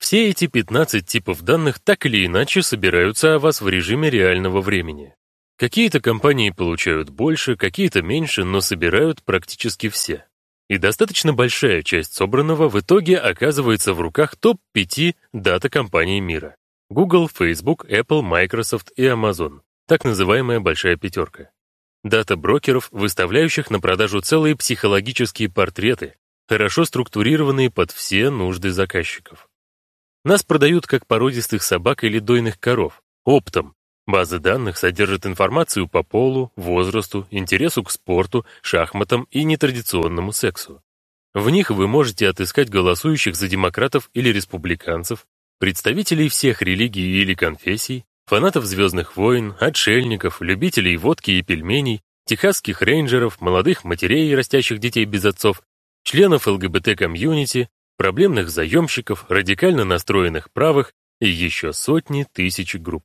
Все эти 15 типов данных так или иначе собираются о вас в режиме реального времени. Какие-то компании получают больше, какие-то меньше, но собирают практически все. И достаточно большая часть собранного в итоге оказывается в руках топ-5 дата-компаний мира. Google, Facebook, Apple, Microsoft и Amazon. Так называемая большая пятерка. Дата-брокеров, выставляющих на продажу целые психологические портреты, хорошо структурированные под все нужды заказчиков. Нас продают как породистых собак или дойных коров, оптом. Базы данных содержат информацию по полу, возрасту, интересу к спорту, шахматам и нетрадиционному сексу. В них вы можете отыскать голосующих за демократов или республиканцев, представителей всех религий или конфессий, фанатов «Звездных войн», отшельников, любителей водки и пельменей, техасских рейнджеров, молодых матерей, растящих детей без отцов, членов ЛГБТ-комьюнити, проблемных заемщиков, радикально настроенных правых и еще сотни тысяч групп.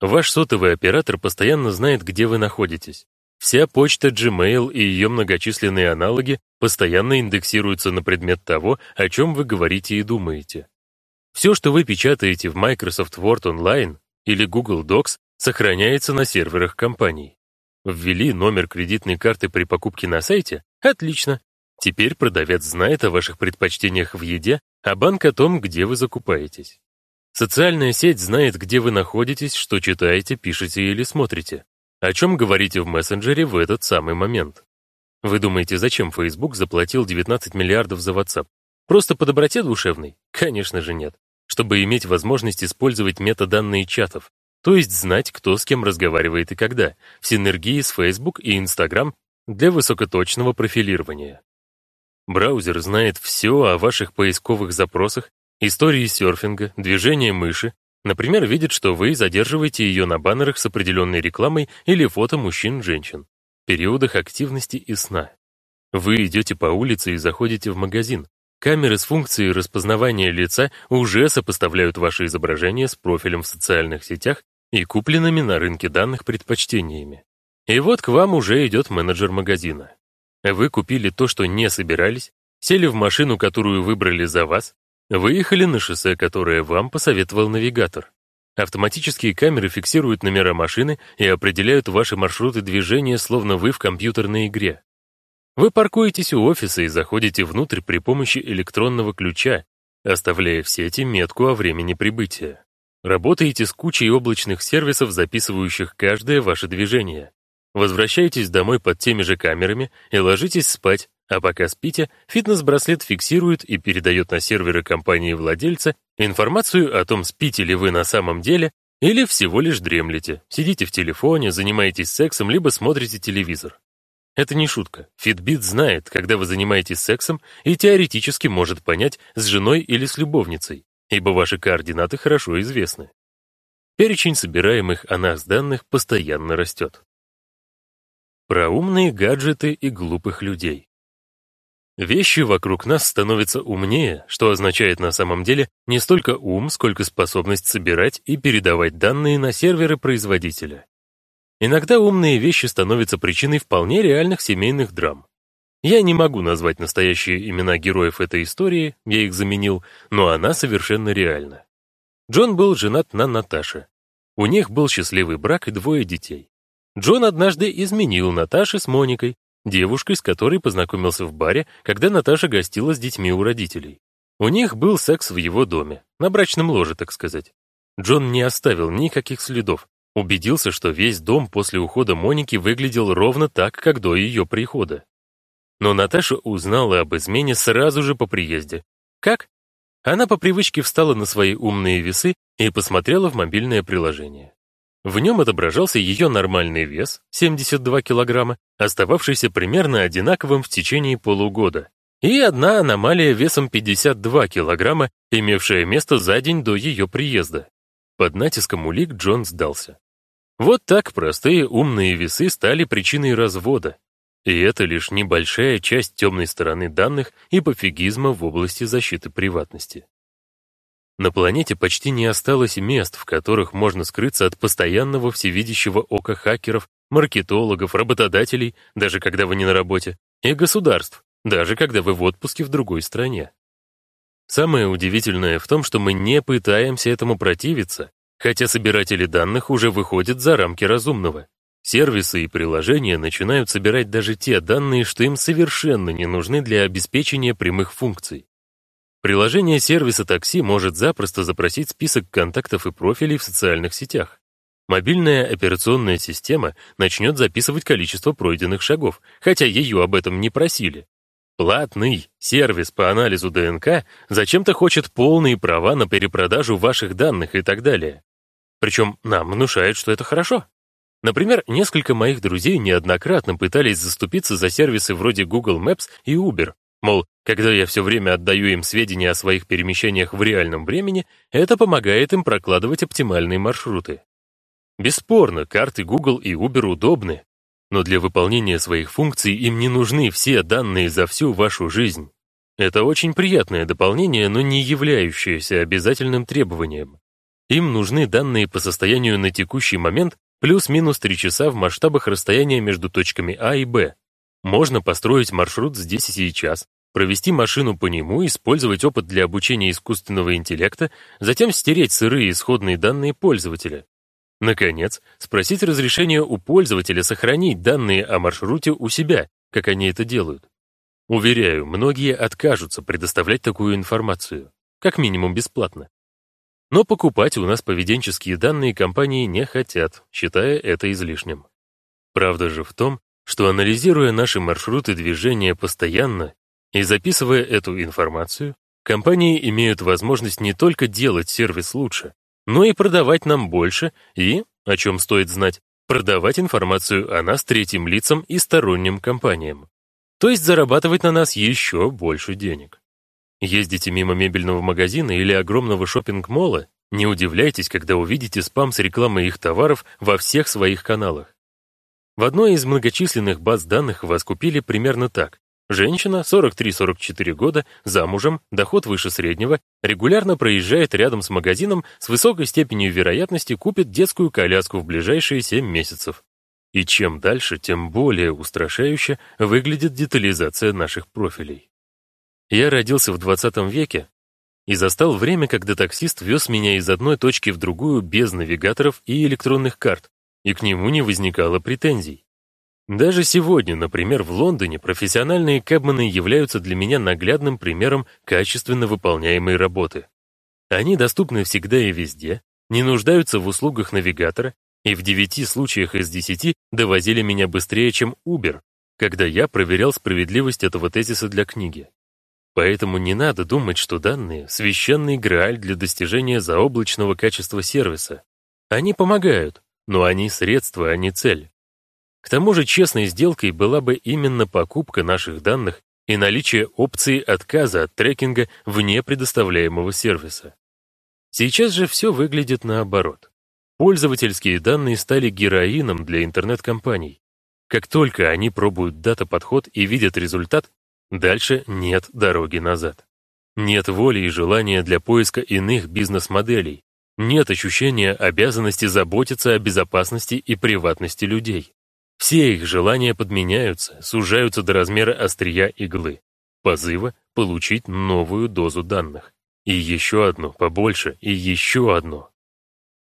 Ваш сотовый оператор постоянно знает, где вы находитесь. Вся почта Gmail и ее многочисленные аналоги постоянно индексируются на предмет того, о чем вы говорите и думаете. Все, что вы печатаете в Microsoft Word Online или Google Docs, сохраняется на серверах компаний. Ввели номер кредитной карты при покупке на сайте? Отлично. Теперь продавец знает о ваших предпочтениях в еде, а банк о том, где вы закупаетесь. Социальная сеть знает, где вы находитесь, что читаете, пишете или смотрите, о чем говорите в мессенджере в этот самый момент. Вы думаете, зачем Facebook заплатил 19 миллиардов за WhatsApp? Просто по доброте душевной? Конечно же нет. Чтобы иметь возможность использовать метаданные чатов, то есть знать, кто с кем разговаривает и когда, в синергии с Facebook и Instagram для высокоточного профилирования. Браузер знает все о ваших поисковых запросах, истории серфинга, движения мыши, например, видит, что вы задерживаете ее на баннерах с определенной рекламой или фото мужчин-женщин, периодах активности и сна. Вы идете по улице и заходите в магазин. Камеры с функцией распознавания лица уже сопоставляют ваше изображение с профилем в социальных сетях и купленными на рынке данных предпочтениями. И вот к вам уже идет менеджер магазина. Вы купили то, что не собирались, сели в машину, которую выбрали за вас, выехали на шоссе, которое вам посоветовал навигатор. Автоматические камеры фиксируют номера машины и определяют ваши маршруты движения, словно вы в компьютерной игре. Вы паркуетесь у офиса и заходите внутрь при помощи электронного ключа, оставляя в сети метку о времени прибытия. Работаете с кучей облачных сервисов, записывающих каждое ваше движение. Возвращайтесь домой под теми же камерами и ложитесь спать, а пока спите, фитнес-браслет фиксирует и передает на серверы компании-владельца информацию о том, спите ли вы на самом деле или всего лишь дремлете, сидите в телефоне, занимаетесь сексом, либо смотрите телевизор. Это не шутка. Fitbit знает, когда вы занимаетесь сексом, и теоретически может понять, с женой или с любовницей, ибо ваши координаты хорошо известны. Перечень собираемых о нас данных постоянно растет. Про умные гаджеты и глупых людей. Вещи вокруг нас становятся умнее, что означает на самом деле не столько ум, сколько способность собирать и передавать данные на серверы производителя. Иногда умные вещи становятся причиной вполне реальных семейных драм. Я не могу назвать настоящие имена героев этой истории, я их заменил, но она совершенно реальна. Джон был женат на Наташе. У них был счастливый брак и двое детей. Джон однажды изменил Наташе с Моникой, девушкой, с которой познакомился в баре, когда Наташа гостила с детьми у родителей. У них был секс в его доме, на брачном ложе, так сказать. Джон не оставил никаких следов, убедился, что весь дом после ухода Моники выглядел ровно так, как до ее прихода. Но Наташа узнала об измене сразу же по приезде. Как? Она по привычке встала на свои умные весы и посмотрела в мобильное приложение. В нем отображался ее нормальный вес, 72 килограмма, остававшийся примерно одинаковым в течение полугода, и одна аномалия весом 52 килограмма, имевшая место за день до ее приезда. Под натиском улик Джон сдался. Вот так простые умные весы стали причиной развода. И это лишь небольшая часть темной стороны данных и пофигизма в области защиты приватности. На планете почти не осталось мест, в которых можно скрыться от постоянного всевидящего ока хакеров, маркетологов, работодателей, даже когда вы не на работе, и государств, даже когда вы в отпуске в другой стране. Самое удивительное в том, что мы не пытаемся этому противиться, хотя собиратели данных уже выходят за рамки разумного. Сервисы и приложения начинают собирать даже те данные, что им совершенно не нужны для обеспечения прямых функций. Приложение сервиса такси может запросто запросить список контактов и профилей в социальных сетях. Мобильная операционная система начнет записывать количество пройденных шагов, хотя ее об этом не просили. Платный сервис по анализу ДНК зачем-то хочет полные права на перепродажу ваших данных и так далее. Причем нам внушают, что это хорошо. Например, несколько моих друзей неоднократно пытались заступиться за сервисы вроде Google Maps и Uber, Мол, когда я все время отдаю им сведения о своих перемещениях в реальном времени, это помогает им прокладывать оптимальные маршруты. Бесспорно, карты Google и Uber удобны, но для выполнения своих функций им не нужны все данные за всю вашу жизнь. Это очень приятное дополнение, но не являющееся обязательным требованием. Им нужны данные по состоянию на текущий момент плюс-минус 3 часа в масштабах расстояния между точками А и Б. Можно построить маршрут здесь и сейчас, провести машину по нему, использовать опыт для обучения искусственного интеллекта, затем стереть сырые исходные данные пользователя. Наконец, спросить разрешение у пользователя сохранить данные о маршруте у себя, как они это делают. Уверяю, многие откажутся предоставлять такую информацию, как минимум бесплатно. Но покупать у нас поведенческие данные компании не хотят, считая это излишним. Правда же в том, что анализируя наши маршруты движения постоянно и записывая эту информацию, компании имеют возможность не только делать сервис лучше, но и продавать нам больше и, о чем стоит знать, продавать информацию о нас третьим лицам и сторонним компаниям. То есть зарабатывать на нас еще больше денег. Ездите мимо мебельного магазина или огромного шопинг-мола, не удивляйтесь, когда увидите спам с рекламой их товаров во всех своих каналах. В одной из многочисленных баз данных вас купили примерно так. Женщина, 43-44 года, замужем, доход выше среднего, регулярно проезжает рядом с магазином, с высокой степенью вероятности купит детскую коляску в ближайшие 7 месяцев. И чем дальше, тем более устрашающе выглядит детализация наших профилей. Я родился в 20 веке и застал время, когда таксист вез меня из одной точки в другую без навигаторов и электронных карт, и к нему не возникало претензий. Даже сегодня, например, в Лондоне профессиональные кэбмены являются для меня наглядным примером качественно выполняемой работы. Они доступны всегда и везде, не нуждаются в услугах навигатора и в девяти случаях из десяти довозили меня быстрее, чем Uber, когда я проверял справедливость этого тезиса для книги. Поэтому не надо думать, что данные — священный грааль для достижения заоблачного качества сервиса. Они помогают, но они средства, а не цель. К тому же честной сделкой была бы именно покупка наших данных и наличие опции отказа от трекинга вне предоставляемого сервиса. Сейчас же все выглядит наоборот. Пользовательские данные стали героином для интернет-компаний. Как только они пробуют дата-подход и видят результат, дальше нет дороги назад. Нет воли и желания для поиска иных бизнес-моделей. Нет ощущения обязанности заботиться о безопасности и приватности людей. Все их желания подменяются, сужаются до размера острия иглы, позыва получить новую дозу данных. И еще одну, побольше, и еще одну.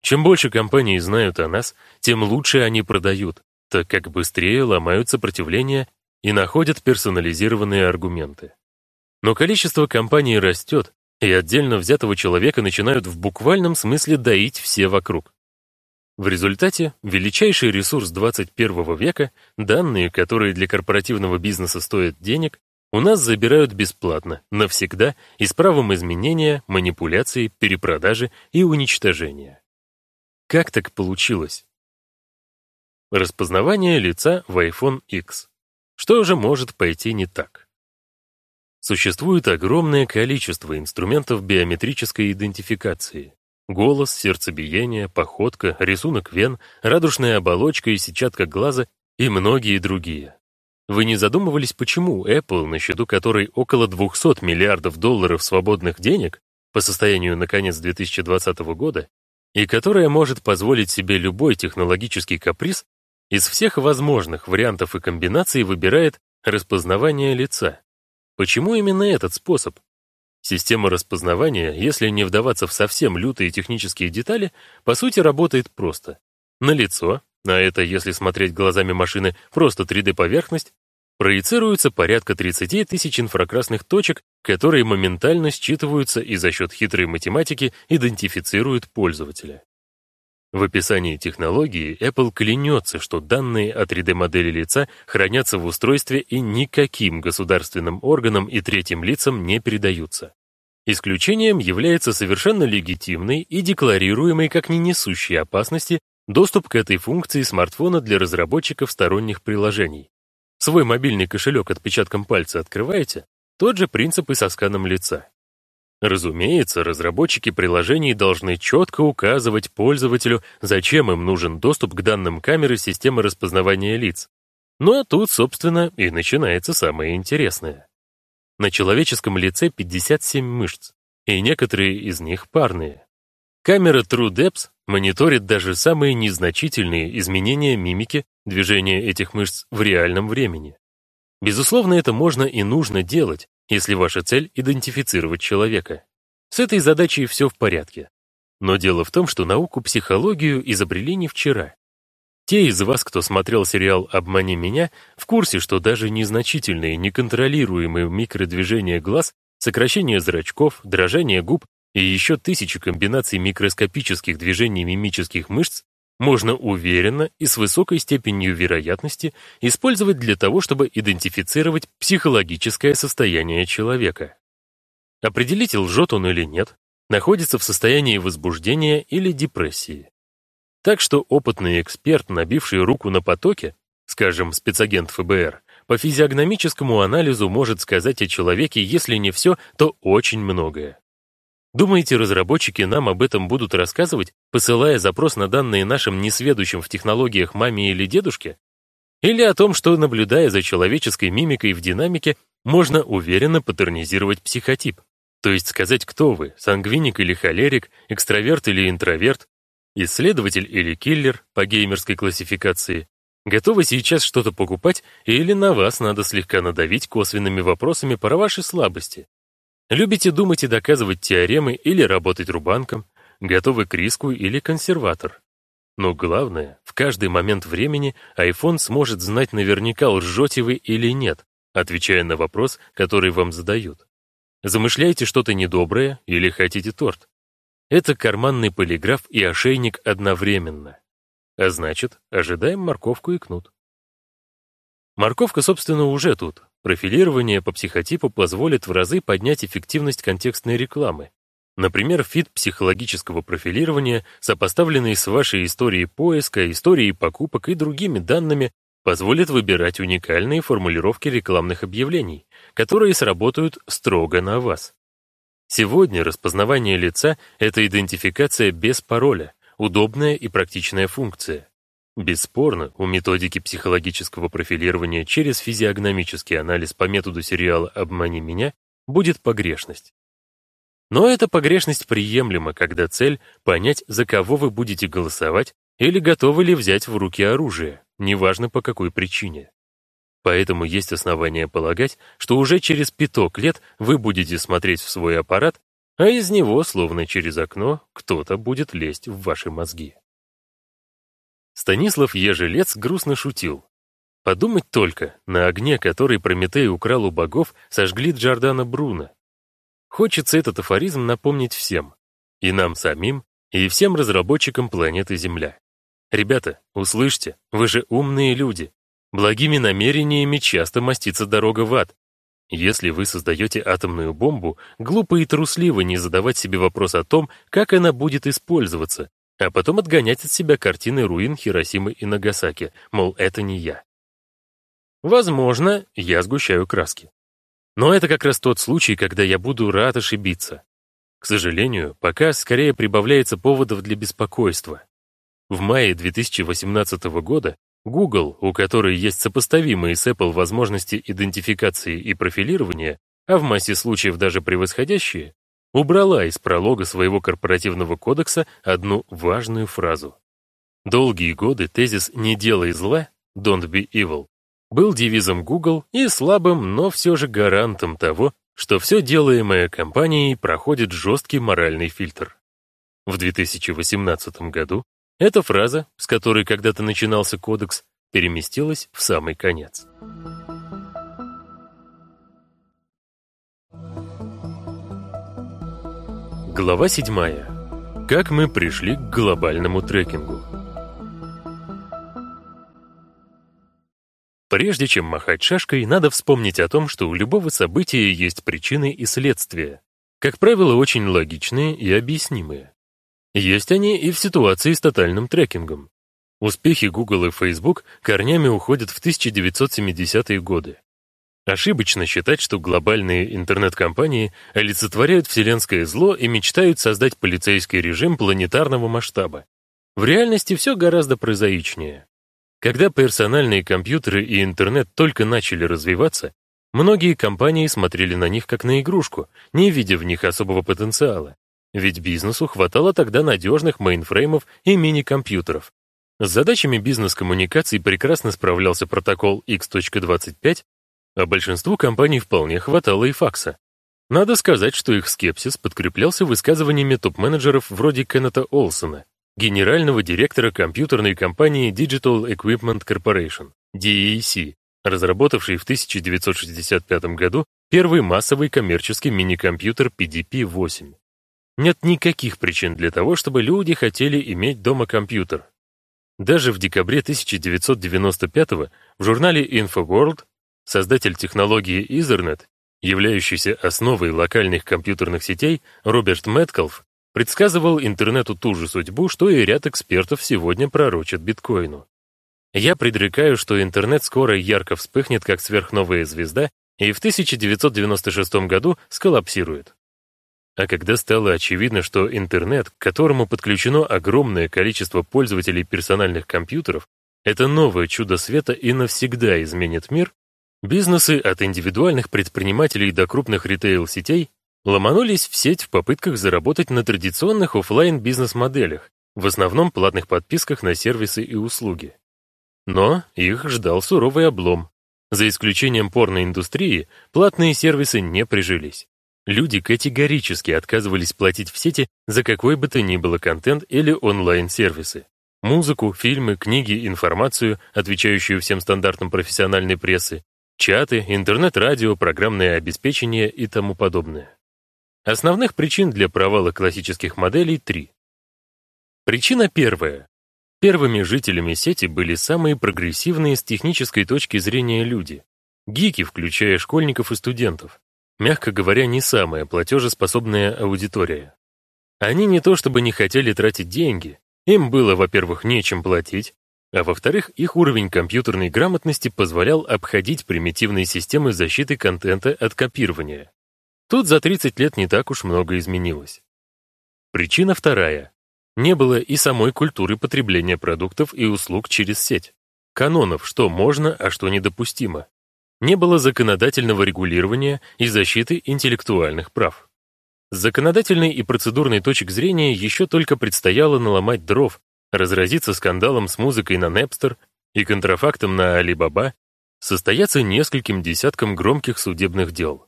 Чем больше компаний знают о нас, тем лучше они продают, так как быстрее ломают сопротивление и находят персонализированные аргументы. Но количество компаний растет, и отдельно взятого человека начинают в буквальном смысле доить все вокруг. В результате величайший ресурс 21 века, данные, которые для корпоративного бизнеса стоят денег, у нас забирают бесплатно, навсегда и с правом изменения, манипуляции, перепродажи и уничтожения. Как так получилось? Распознавание лица в iPhone X. Что же может пойти не так? Существует огромное количество инструментов биометрической идентификации. Голос, сердцебиение, походка, рисунок вен, радужная оболочка и сетчатка глаза и многие другие. Вы не задумывались, почему Apple, на счету которой около 200 миллиардов долларов свободных денег по состоянию на конец 2020 года, и которая может позволить себе любой технологический каприз, из всех возможных вариантов и комбинаций выбирает распознавание лица? Почему именно этот способ? Система распознавания, если не вдаваться в совсем лютые технические детали, по сути работает просто. На лицо, а это, если смотреть глазами машины, просто 3D-поверхность, проецируется порядка 30 тысяч инфракрасных точек, которые моментально считываются и за счет хитрой математики идентифицируют пользователя. В описании технологии Apple клянется, что данные о 3D-модели лица хранятся в устройстве и никаким государственным органам и третьим лицам не передаются. Исключением является совершенно легитимный и декларируемый как не несущий опасности доступ к этой функции смартфона для разработчиков сторонних приложений. Свой мобильный кошелек отпечатком пальца открываете? Тот же принцип и со сканом лица. Разумеется, разработчики приложений должны четко указывать пользователю, зачем им нужен доступ к данным камеры системы распознавания лиц. Ну а тут, собственно, и начинается самое интересное. На человеческом лице 57 мышц, и некоторые из них парные. Камера TrueDepth мониторит даже самые незначительные изменения мимики, движения этих мышц в реальном времени. Безусловно, это можно и нужно делать, если ваша цель — идентифицировать человека. С этой задачей все в порядке. Но дело в том, что науку-психологию изобрели не вчера. Те из вас, кто смотрел сериал «Обмани меня», в курсе, что даже незначительные, неконтролируемые микродвижения глаз, сокращение зрачков, дрожание губ и еще тысячи комбинаций микроскопических движений мимических мышц можно уверенно и с высокой степенью вероятности использовать для того, чтобы идентифицировать психологическое состояние человека. Определить, лжет он или нет, находится в состоянии возбуждения или депрессии. Так что опытный эксперт, набивший руку на потоке, скажем, спецагент ФБР, по физиогномическому анализу может сказать о человеке, если не все, то очень многое. Думаете, разработчики нам об этом будут рассказывать, посылая запрос на данные нашим несведущим в технологиях маме или дедушке? Или о том, что, наблюдая за человеческой мимикой в динамике, можно уверенно паттернизировать психотип? То есть сказать, кто вы, сангвиник или холерик, экстраверт или интроверт, исследователь или киллер по геймерской классификации, готовы сейчас что-то покупать или на вас надо слегка надавить косвенными вопросами про ваши слабости, Любите думать и доказывать теоремы или работать рубанком, готовы к риску или консерватор. Но главное, в каждый момент времени iPhone сможет знать наверняка, лжете вы или нет, отвечая на вопрос, который вам задают. Замышляете что-то недоброе или хотите торт? Это карманный полиграф и ошейник одновременно. А значит, ожидаем морковку и кнут. Морковка, собственно, уже тут, Профилирование по психотипу позволит в разы поднять эффективность контекстной рекламы. Например, фит психологического профилирования, сопоставленный с вашей историей поиска, историей покупок и другими данными, позволит выбирать уникальные формулировки рекламных объявлений, которые сработают строго на вас. Сегодня распознавание лица — это идентификация без пароля, удобная и практичная функция. Бесспорно, у методики психологического профилирования через физиогномический анализ по методу сериала «Обмани меня» будет погрешность. Но эта погрешность приемлема, когда цель — понять, за кого вы будете голосовать или готовы ли взять в руки оружие, неважно по какой причине. Поэтому есть основания полагать, что уже через пяток лет вы будете смотреть в свой аппарат, а из него, словно через окно, кто-то будет лезть в ваши мозги. Станислав Ежелец грустно шутил. Подумать только, на огне, который Прометей украл у богов, сожгли Джордана Бруно. Хочется этот афоризм напомнить всем. И нам самим, и всем разработчикам планеты Земля. Ребята, услышьте, вы же умные люди. Благими намерениями часто мастится дорога в ад. Если вы создаете атомную бомбу, глупо и трусливо не задавать себе вопрос о том, как она будет использоваться, а потом отгонять от себя картины руин Хиросимы и Нагасаки, мол, это не я. Возможно, я сгущаю краски. Но это как раз тот случай, когда я буду рад ошибиться. К сожалению, пока скорее прибавляется поводов для беспокойства. В мае 2018 года Google, у которой есть сопоставимые с Apple возможности идентификации и профилирования, а в массе случаев даже превосходящие, убрала из пролога своего корпоративного кодекса одну важную фразу. Долгие годы тезис «не делай зла» (don't be evil) был девизом Google и слабым, но все же гарантом того, что все делаемое компанией проходит жесткий моральный фильтр. В 2018 году эта фраза, с которой когда-то начинался кодекс, переместилась в самый конец. Глава 7. Как мы пришли к глобальному трекингу. Прежде чем махать шашкой, надо вспомнить о том, что у любого события есть причины и следствия. Как правило, очень логичные и объяснимые. Есть они и в ситуации с тотальным трекингом. Успехи Google и Facebook корнями уходят в 1970-е годы. Ошибочно считать, что глобальные интернет-компании олицетворяют вселенское зло и мечтают создать полицейский режим планетарного масштаба. В реальности все гораздо прозаичнее. Когда персональные компьютеры и интернет только начали развиваться, многие компании смотрели на них как на игрушку, не видя в них особого потенциала. Ведь бизнесу хватало тогда надежных мейнфреймов и мини-компьютеров. С задачами бизнес-коммуникаций прекрасно справлялся протокол X.25, а большинству компаний вполне хватало и факса. Надо сказать, что их скепсис подкреплялся высказываниями топ-менеджеров вроде Кеннета Олсона, генерального директора компьютерной компании Digital Equipment Corporation, DEC, разработавшей в 1965 году первый массовый коммерческий мини-компьютер PDP-8. Нет никаких причин для того, чтобы люди хотели иметь дома компьютер. Даже в декабре 1995 в журнале InfoWorld создатель технологии Ethernet, являющийся основой локальных компьютерных сетей, Роберт Мэткалф, предсказывал интернету ту же судьбу, что и ряд экспертов сегодня пророчат биткоину. Я предрекаю, что интернет скоро ярко вспыхнет, как сверхновая звезда, и в 1996 году сколлапсирует. А когда стало очевидно, что интернет, к которому подключено огромное количество пользователей персональных компьютеров, это новое чудо света и навсегда изменит мир, бизнесы от индивидуальных предпринимателей до крупных ритейл-сетей ломанулись в сеть в попытках заработать на традиционных офлайн бизнес-моделях, в основном платных подписках на сервисы и услуги. Но их ждал суровый облом. За исключением порноиндустрии, платные сервисы не прижились. Люди категорически отказывались платить в сети за какой бы то ни было контент или онлайн-сервисы. Музыку, фильмы, книги, информацию, отвечающую всем стандартам профессиональной прессы, чаты, интернет-радио, программное обеспечение и тому подобное. Основных причин для провала классических моделей три. Причина первая. Первыми жителями сети были самые прогрессивные с технической точки зрения люди. Гики, включая школьников и студентов. Мягко говоря, не самая платежеспособная аудитория. Они не то чтобы не хотели тратить деньги, им было, во-первых, нечем платить, а во-вторых, их уровень компьютерной грамотности позволял обходить примитивные системы защиты контента от копирования. Тут за 30 лет не так уж много изменилось. Причина вторая. Не было и самой культуры потребления продуктов и услуг через сеть. Канонов, что можно, а что недопустимо. Не было законодательного регулирования и защиты интеллектуальных прав. С законодательной и процедурной точек зрения еще только предстояло наломать дров, разразиться скандалом с музыкой на Napster и контрафактом на Alibaba, состояться нескольким десяткам громких судебных дел.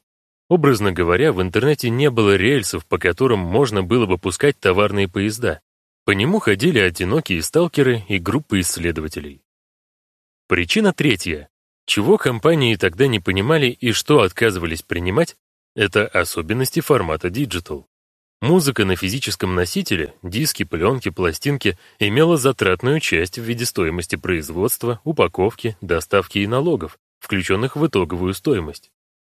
Образно говоря, в интернете не было рельсов, по которым можно было бы пускать товарные поезда. По нему ходили одинокие сталкеры и группы исследователей. Причина третья. Чего компании тогда не понимали и что отказывались принимать, это особенности формата Digital. Музыка на физическом носителе, диски, пленки, пластинки, имела затратную часть в виде стоимости производства, упаковки, доставки и налогов, включенных в итоговую стоимость.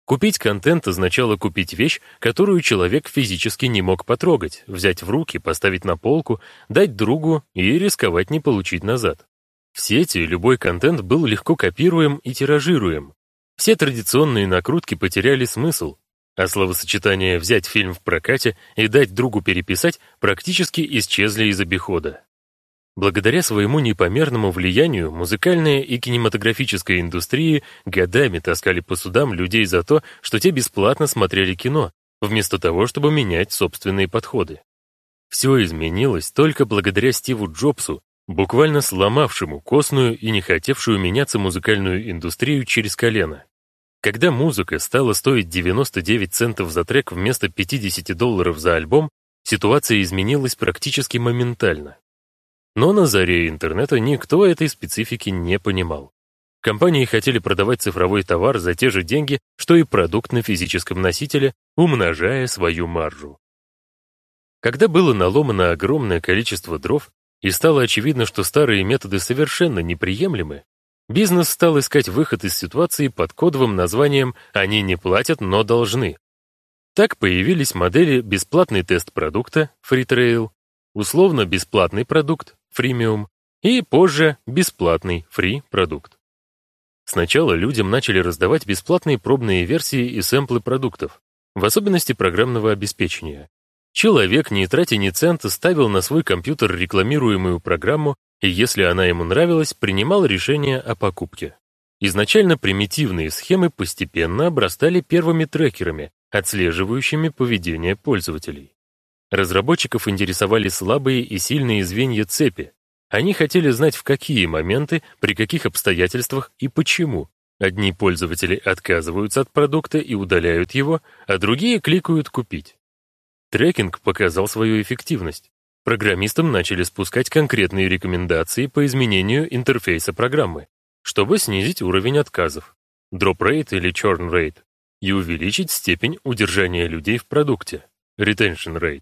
Купить контент означало купить вещь, которую человек физически не мог потрогать, взять в руки, поставить на полку, дать другу и рисковать не получить назад. В сети любой контент был легко копируем и тиражируем. Все традиционные накрутки потеряли смысл, а словосочетание «взять фильм в прокате» и «дать другу переписать» практически исчезли из обихода. Благодаря своему непомерному влиянию музыкальная и кинематографическая индустрии годами таскали по судам людей за то, что те бесплатно смотрели кино, вместо того, чтобы менять собственные подходы. Все изменилось только благодаря Стиву Джобсу, буквально сломавшему костную и не хотевшую меняться музыкальную индустрию через колено. Когда музыка стала стоить 99 центов за трек вместо 50 долларов за альбом, ситуация изменилась практически моментально. Но на заре интернета никто этой специфики не понимал. Компании хотели продавать цифровой товар за те же деньги, что и продукт на физическом носителе, умножая свою маржу. Когда было наломано огромное количество дров, и стало очевидно, что старые методы совершенно неприемлемы, бизнес стал искать выход из ситуации под кодовым названием «они не платят, но должны». Так появились модели бесплатный тест продукта Free Trail, условно бесплатный продукт Freemium и позже бесплатный Free продукт. Сначала людям начали раздавать бесплатные пробные версии и сэмплы продуктов, в особенности программного обеспечения, Человек, не тратя ни цента, ставил на свой компьютер рекламируемую программу и, если она ему нравилась, принимал решение о покупке. Изначально примитивные схемы постепенно обрастали первыми трекерами, отслеживающими поведение пользователей. Разработчиков интересовали слабые и сильные звенья цепи. Они хотели знать, в какие моменты, при каких обстоятельствах и почему. Одни пользователи отказываются от продукта и удаляют его, а другие кликают «Купить». Трекинг показал свою эффективность. Программистам начали спускать конкретные рекомендации по изменению интерфейса программы, чтобы снизить уровень отказов, drop rate или churn rate, и увеличить степень удержания людей в продукте, retention rate.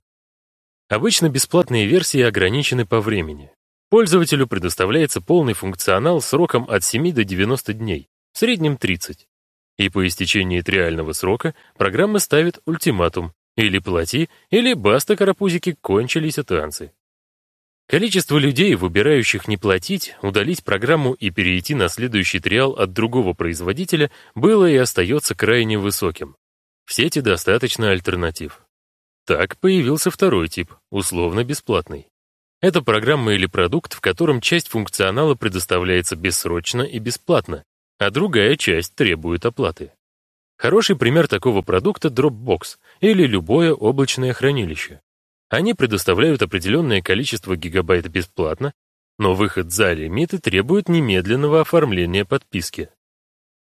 Обычно бесплатные версии ограничены по времени. Пользователю предоставляется полный функционал сроком от 7 до 90 дней, в среднем 30. И по истечении триального срока программа ставит ультиматум или плати, или баста, карапузики, кончились и танцы. Количество людей, выбирающих не платить, удалить программу и перейти на следующий триал от другого производителя, было и остается крайне высоким. В сети достаточно альтернатив. Так появился второй тип, условно бесплатный. Это программа или продукт, в котором часть функционала предоставляется бессрочно и бесплатно, а другая часть требует оплаты. Хороший пример такого продукта — Dropbox или любое облачное хранилище. Они предоставляют определенное количество гигабайт бесплатно, но выход за лимиты требует немедленного оформления подписки.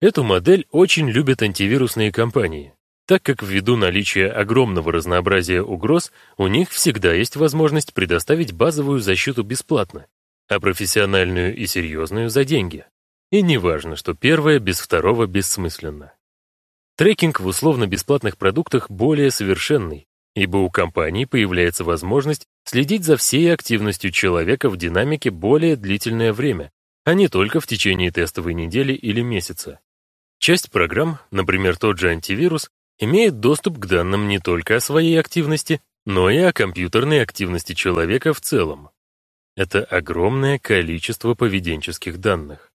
Эту модель очень любят антивирусные компании, так как ввиду наличия огромного разнообразия угроз, у них всегда есть возможность предоставить базовую защиту бесплатно, а профессиональную и серьезную за деньги. И не важно, что первое без второго бессмысленно. Трекинг в условно-бесплатных продуктах более совершенный, ибо у компании появляется возможность следить за всей активностью человека в динамике более длительное время, а не только в течение тестовой недели или месяца. Часть программ, например, тот же антивирус, имеет доступ к данным не только о своей активности, но и о компьютерной активности человека в целом. Это огромное количество поведенческих данных.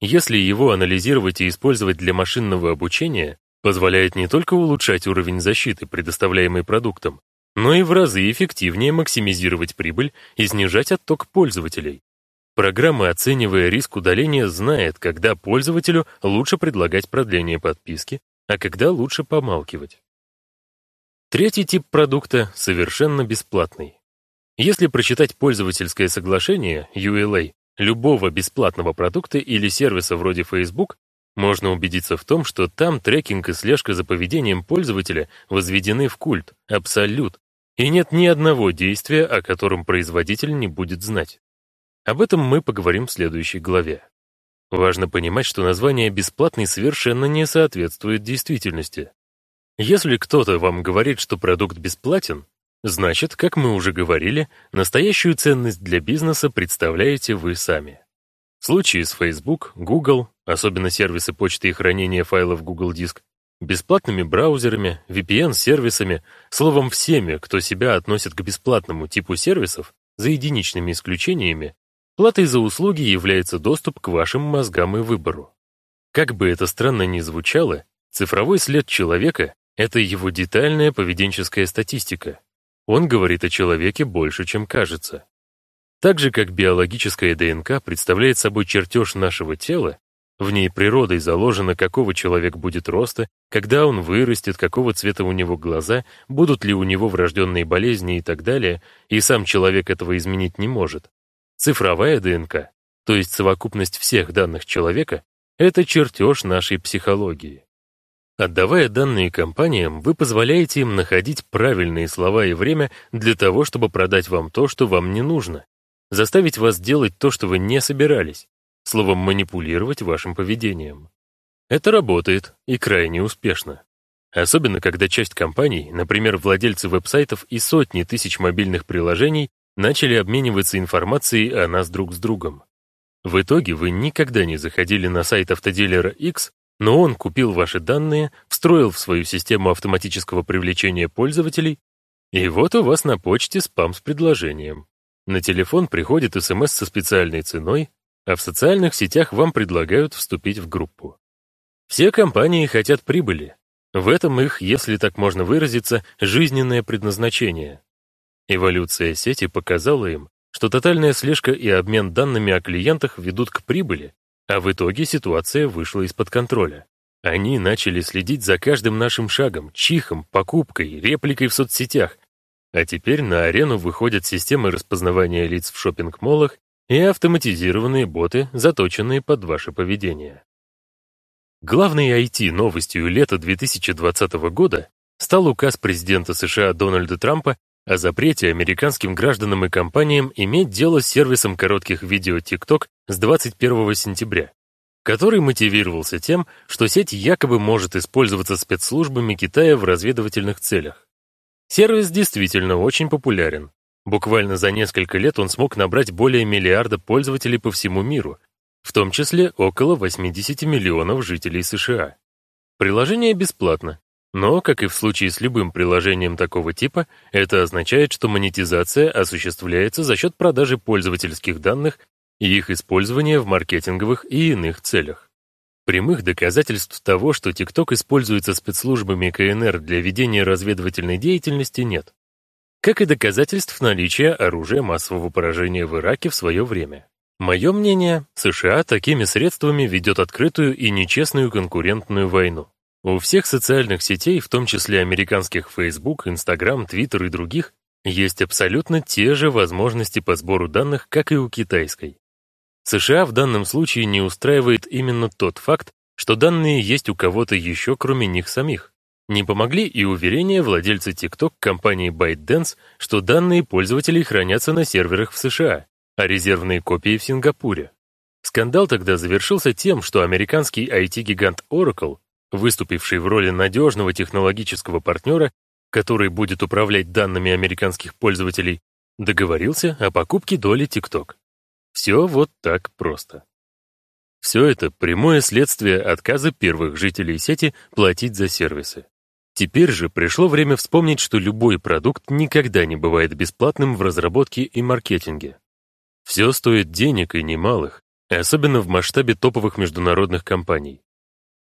Если его анализировать и использовать для машинного обучения, позволяет не только улучшать уровень защиты, предоставляемый продуктом, но и в разы эффективнее максимизировать прибыль и снижать отток пользователей. Программа, оценивая риск удаления, знает, когда пользователю лучше предлагать продление подписки, а когда лучше помалкивать. Третий тип продукта совершенно бесплатный. Если прочитать пользовательское соглашение ULA любого бесплатного продукта или сервиса вроде Facebook, можно убедиться в том, что там трекинг и слежка за поведением пользователя возведены в культ, абсолют, и нет ни одного действия, о котором производитель не будет знать. Об этом мы поговорим в следующей главе. Важно понимать, что название «бесплатный» совершенно не соответствует действительности. Если кто-то вам говорит, что продукт бесплатен, значит, как мы уже говорили, настоящую ценность для бизнеса представляете вы сами. В случае с Facebook, Google, особенно сервисы почты и хранения файлов Google Диск, бесплатными браузерами, VPN-сервисами, словом, всеми, кто себя относит к бесплатному типу сервисов, за единичными исключениями, платой за услуги является доступ к вашим мозгам и выбору. Как бы это странно ни звучало, цифровой след человека — это его детальная поведенческая статистика. Он говорит о человеке больше, чем кажется. Так же, как биологическая ДНК представляет собой чертеж нашего тела, в ней природой заложено, какого человек будет роста, когда он вырастет, какого цвета у него глаза, будут ли у него врожденные болезни и так далее, и сам человек этого изменить не может. Цифровая ДНК, то есть совокупность всех данных человека, это чертеж нашей психологии. Отдавая данные компаниям, вы позволяете им находить правильные слова и время для того, чтобы продать вам то, что вам не нужно, заставить вас делать то, что вы не собирались, словом, манипулировать вашим поведением. Это работает и крайне успешно. Особенно, когда часть компаний, например, владельцы веб-сайтов и сотни тысяч мобильных приложений, начали обмениваться информацией о нас друг с другом. В итоге вы никогда не заходили на сайт автодилера X, но он купил ваши данные, встроил в свою систему автоматического привлечения пользователей, и вот у вас на почте спам с предложением. На телефон приходит СМС со специальной ценой, а в социальных сетях вам предлагают вступить в группу. Все компании хотят прибыли. В этом их, если так можно выразиться, жизненное предназначение. Эволюция сети показала им, что тотальная слежка и обмен данными о клиентах ведут к прибыли, а в итоге ситуация вышла из-под контроля. Они начали следить за каждым нашим шагом, чихом, покупкой, репликой в соцсетях. А теперь на арену выходят системы распознавания лиц в шопинг-молах и автоматизированные боты, заточенные под ваше поведение. Главной IT-новостью лета 2020 года стал указ президента США Дональда Трампа о запрете американским гражданам и компаниям иметь дело с сервисом коротких видео TikTok с 21 сентября, который мотивировался тем, что сеть якобы может использоваться спецслужбами Китая в разведывательных целях. Сервис действительно очень популярен. Буквально за несколько лет он смог набрать более миллиарда пользователей по всему миру, в том числе около 80 миллионов жителей США. Приложение бесплатно, но, как и в случае с любым приложением такого типа, это означает, что монетизация осуществляется за счет продажи пользовательских данных и их использования в маркетинговых и иных целях. Прямых доказательств того, что TikTok используется спецслужбами КНР для ведения разведывательной деятельности, нет. Как и доказательств наличия оружия массового поражения в Ираке в свое время. Мое мнение, США такими средствами ведет открытую и нечестную конкурентную войну. У всех социальных сетей, в том числе американских Facebook, Instagram, Twitter и других, есть абсолютно те же возможности по сбору данных, как и у китайской. США в данном случае не устраивает именно тот факт, что данные есть у кого-то еще, кроме них самих. Не помогли и уверения владельца TikTok компании ByteDance, что данные пользователей хранятся на серверах в США, а резервные копии в Сингапуре. Скандал тогда завершился тем, что американский IT-гигант Oracle выступивший в роли надежного технологического партнера, который будет управлять данными американских пользователей, договорился о покупке доли TikTok. Все вот так просто. Все это прямое следствие отказа первых жителей сети платить за сервисы. Теперь же пришло время вспомнить, что любой продукт никогда не бывает бесплатным в разработке и маркетинге. Все стоит денег и немалых, особенно в масштабе топовых международных компаний.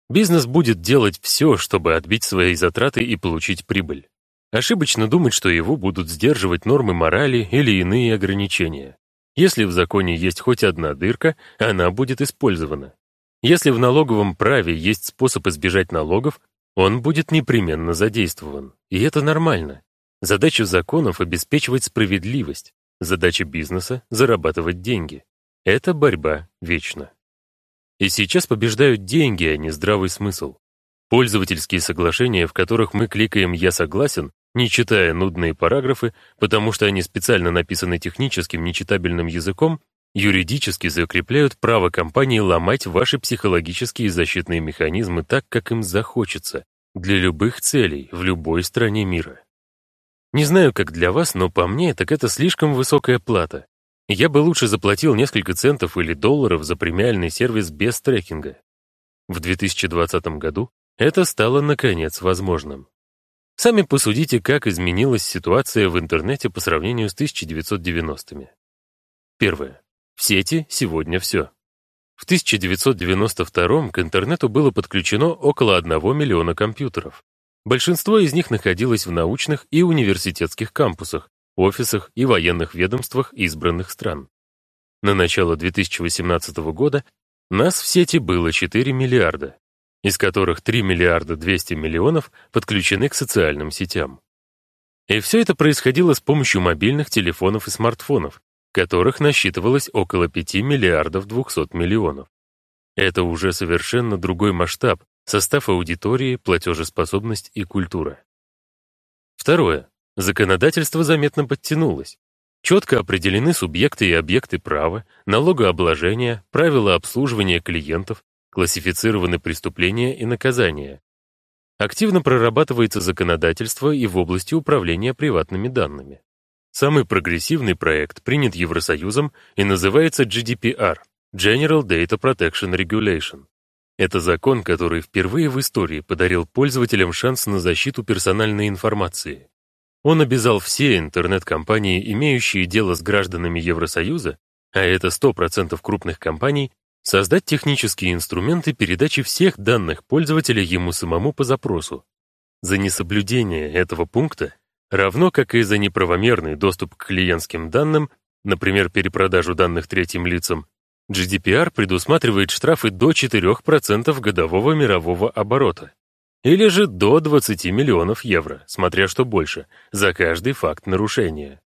Бизнес будет делать все, чтобы отбить свои затраты и получить прибыль. Ошибочно думать, что его будут сдерживать нормы морали или иные ограничения. Если в законе есть хоть одна дырка, она будет использована. Если в налоговом праве есть способ избежать налогов, он будет непременно задействован. И это нормально. Задача законов — обеспечивать справедливость. Задача бизнеса — зарабатывать деньги. Это борьба вечна. И сейчас побеждают деньги, а не здравый смысл. Пользовательские соглашения, в которых мы кликаем «Я согласен», не читая нудные параграфы, потому что они специально написаны техническим нечитабельным языком, юридически закрепляют право компании ломать ваши психологические защитные механизмы так, как им захочется, для любых целей, в любой стране мира. Не знаю, как для вас, но по мне, так это слишком высокая плата. Я бы лучше заплатил несколько центов или долларов за премиальный сервис без трекинга. В 2020 году это стало, наконец, возможным. Сами посудите, как изменилась ситуация в интернете по сравнению с 1990-ми. Первое. В сети сегодня все. В 1992 к интернету было подключено около 1 миллиона компьютеров. Большинство из них находилось в научных и университетских кампусах, офисах и военных ведомствах избранных стран. На начало 2018 года нас в сети было 4 миллиарда, из которых 3 миллиарда 200 миллионов подключены к социальным сетям. И все это происходило с помощью мобильных телефонов и смартфонов, которых насчитывалось около 5 миллиардов 200 миллионов. Это уже совершенно другой масштаб, состав аудитории, платежеспособность и культура. Второе. Законодательство заметно подтянулось. Четко определены субъекты и объекты права, налогообложения, правила обслуживания клиентов, классифицированы преступления и наказания. Активно прорабатывается законодательство и в области управления приватными данными. Самый прогрессивный проект принят Евросоюзом и называется GDPR – General Data Protection Regulation. Это закон, который впервые в истории подарил пользователям шанс на защиту персональной информации. Он обязал все интернет-компании, имеющие дело с гражданами Евросоюза, а это 100% крупных компаний, создать технические инструменты передачи всех данных пользователя ему самому по запросу. За несоблюдение этого пункта, равно как и за неправомерный доступ к клиентским данным, например, перепродажу данных третьим лицам, GDPR предусматривает штрафы до 4% годового мирового оборота или же до 20 миллионов евро, смотря что больше, за каждый факт нарушения.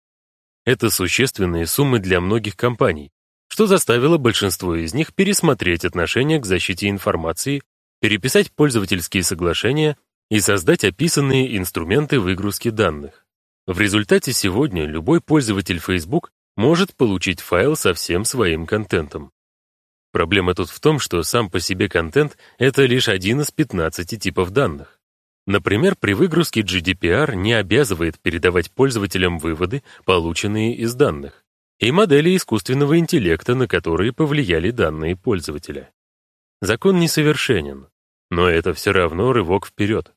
Это существенные суммы для многих компаний, что заставило большинство из них пересмотреть отношение к защите информации, переписать пользовательские соглашения и создать описанные инструменты выгрузки данных. В результате сегодня любой пользователь Facebook может получить файл со всем своим контентом. Проблема тут в том, что сам по себе контент — это лишь один из 15 типов данных. Например, при выгрузке GDPR не обязывает передавать пользователям выводы, полученные из данных, и модели искусственного интеллекта, на которые повлияли данные пользователя. Закон несовершенен, но это все равно рывок вперед.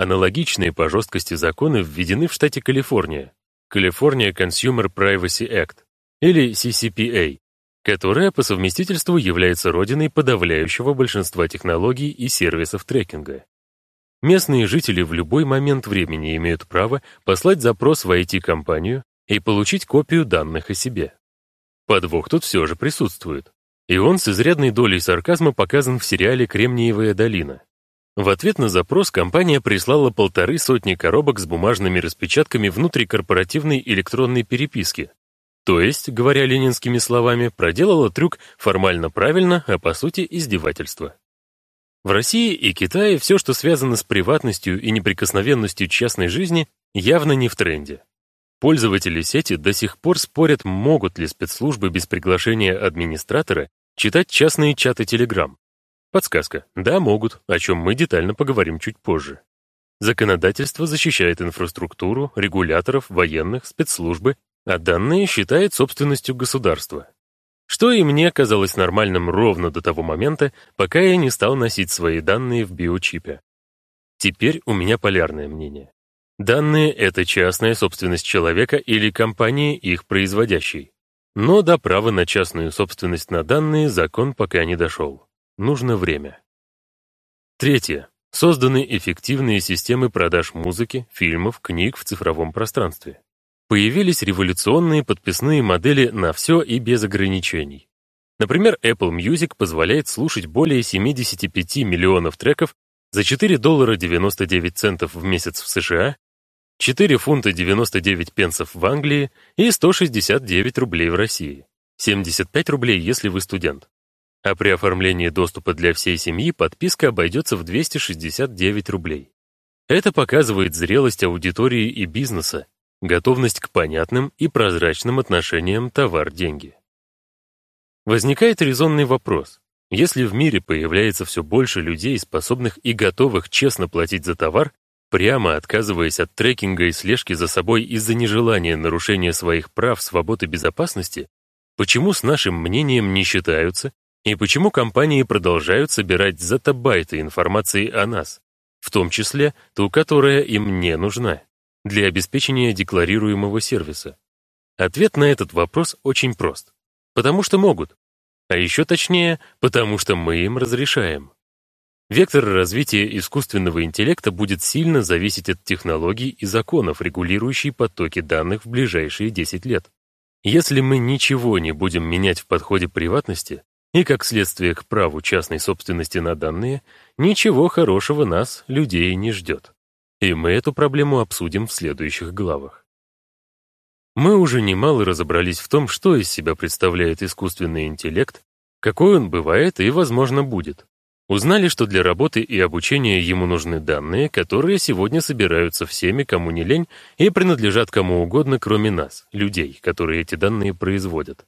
Аналогичные по жесткости законы введены в штате Калифорния, California Consumer Privacy Act, или CCPA, которая по совместительству является родиной подавляющего большинства технологий и сервисов трекинга. Местные жители в любой момент времени имеют право послать запрос в IT-компанию и получить копию данных о себе. Подвох тут все же присутствует, и он с изрядной долей сарказма показан в сериале «Кремниевая долина». В ответ на запрос компания прислала полторы сотни коробок с бумажными распечатками внутрикорпоративной электронной переписки, то есть, говоря ленинскими словами, проделала трюк формально правильно, а по сути издевательство. В России и Китае все, что связано с приватностью и неприкосновенностью частной жизни, явно не в тренде. Пользователи сети до сих пор спорят, могут ли спецслужбы без приглашения администратора читать частные чаты Telegram. Подсказка. Да, могут, о чем мы детально поговорим чуть позже. Законодательство защищает инфраструктуру, регуляторов, военных, спецслужбы а данные считает собственностью государства. Что и мне казалось нормальным ровно до того момента, пока я не стал носить свои данные в биочипе. Теперь у меня полярное мнение. Данные — это частная собственность человека или компании, их производящей. Но до права на частную собственность на данные закон пока не дошел. Нужно время. Третье. Созданы эффективные системы продаж музыки, фильмов, книг в цифровом пространстве появились революционные подписные модели на все и без ограничений. Например, Apple Music позволяет слушать более 75 миллионов треков за 4 доллара 99 центов в месяц в США, 4 фунта 99 пенсов в Англии и 169 рублей в России. 75 рублей, если вы студент. А при оформлении доступа для всей семьи подписка обойдется в 269 рублей. Это показывает зрелость аудитории и бизнеса, готовность к понятным и прозрачным отношениям товар-деньги. Возникает резонный вопрос. Если в мире появляется все больше людей, способных и готовых честно платить за товар, прямо отказываясь от трекинга и слежки за собой из-за нежелания нарушения своих прав, свободы и безопасности, почему с нашим мнением не считаются и почему компании продолжают собирать зетабайты информации о нас, в том числе ту, которая им не нужна? для обеспечения декларируемого сервиса? Ответ на этот вопрос очень прост. Потому что могут. А еще точнее, потому что мы им разрешаем. Вектор развития искусственного интеллекта будет сильно зависеть от технологий и законов, регулирующих потоки данных в ближайшие 10 лет. Если мы ничего не будем менять в подходе приватности и, как следствие, к праву частной собственности на данные, ничего хорошего нас, людей, не ждет. И мы эту проблему обсудим в следующих главах. Мы уже немало разобрались в том, что из себя представляет искусственный интеллект, какой он бывает и, возможно, будет. Узнали, что для работы и обучения ему нужны данные, которые сегодня собираются всеми, кому не лень, и принадлежат кому угодно, кроме нас, людей, которые эти данные производят.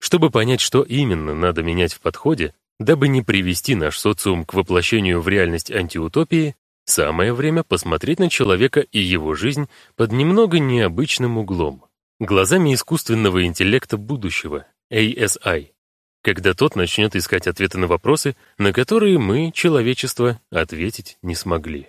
Чтобы понять, что именно надо менять в подходе, дабы не привести наш социум к воплощению в реальность антиутопии, самое время посмотреть на человека и его жизнь под немного необычным углом, глазами искусственного интеллекта будущего, ASI когда тот начнет искать ответы на вопросы, на которые мы, человечество, ответить не смогли.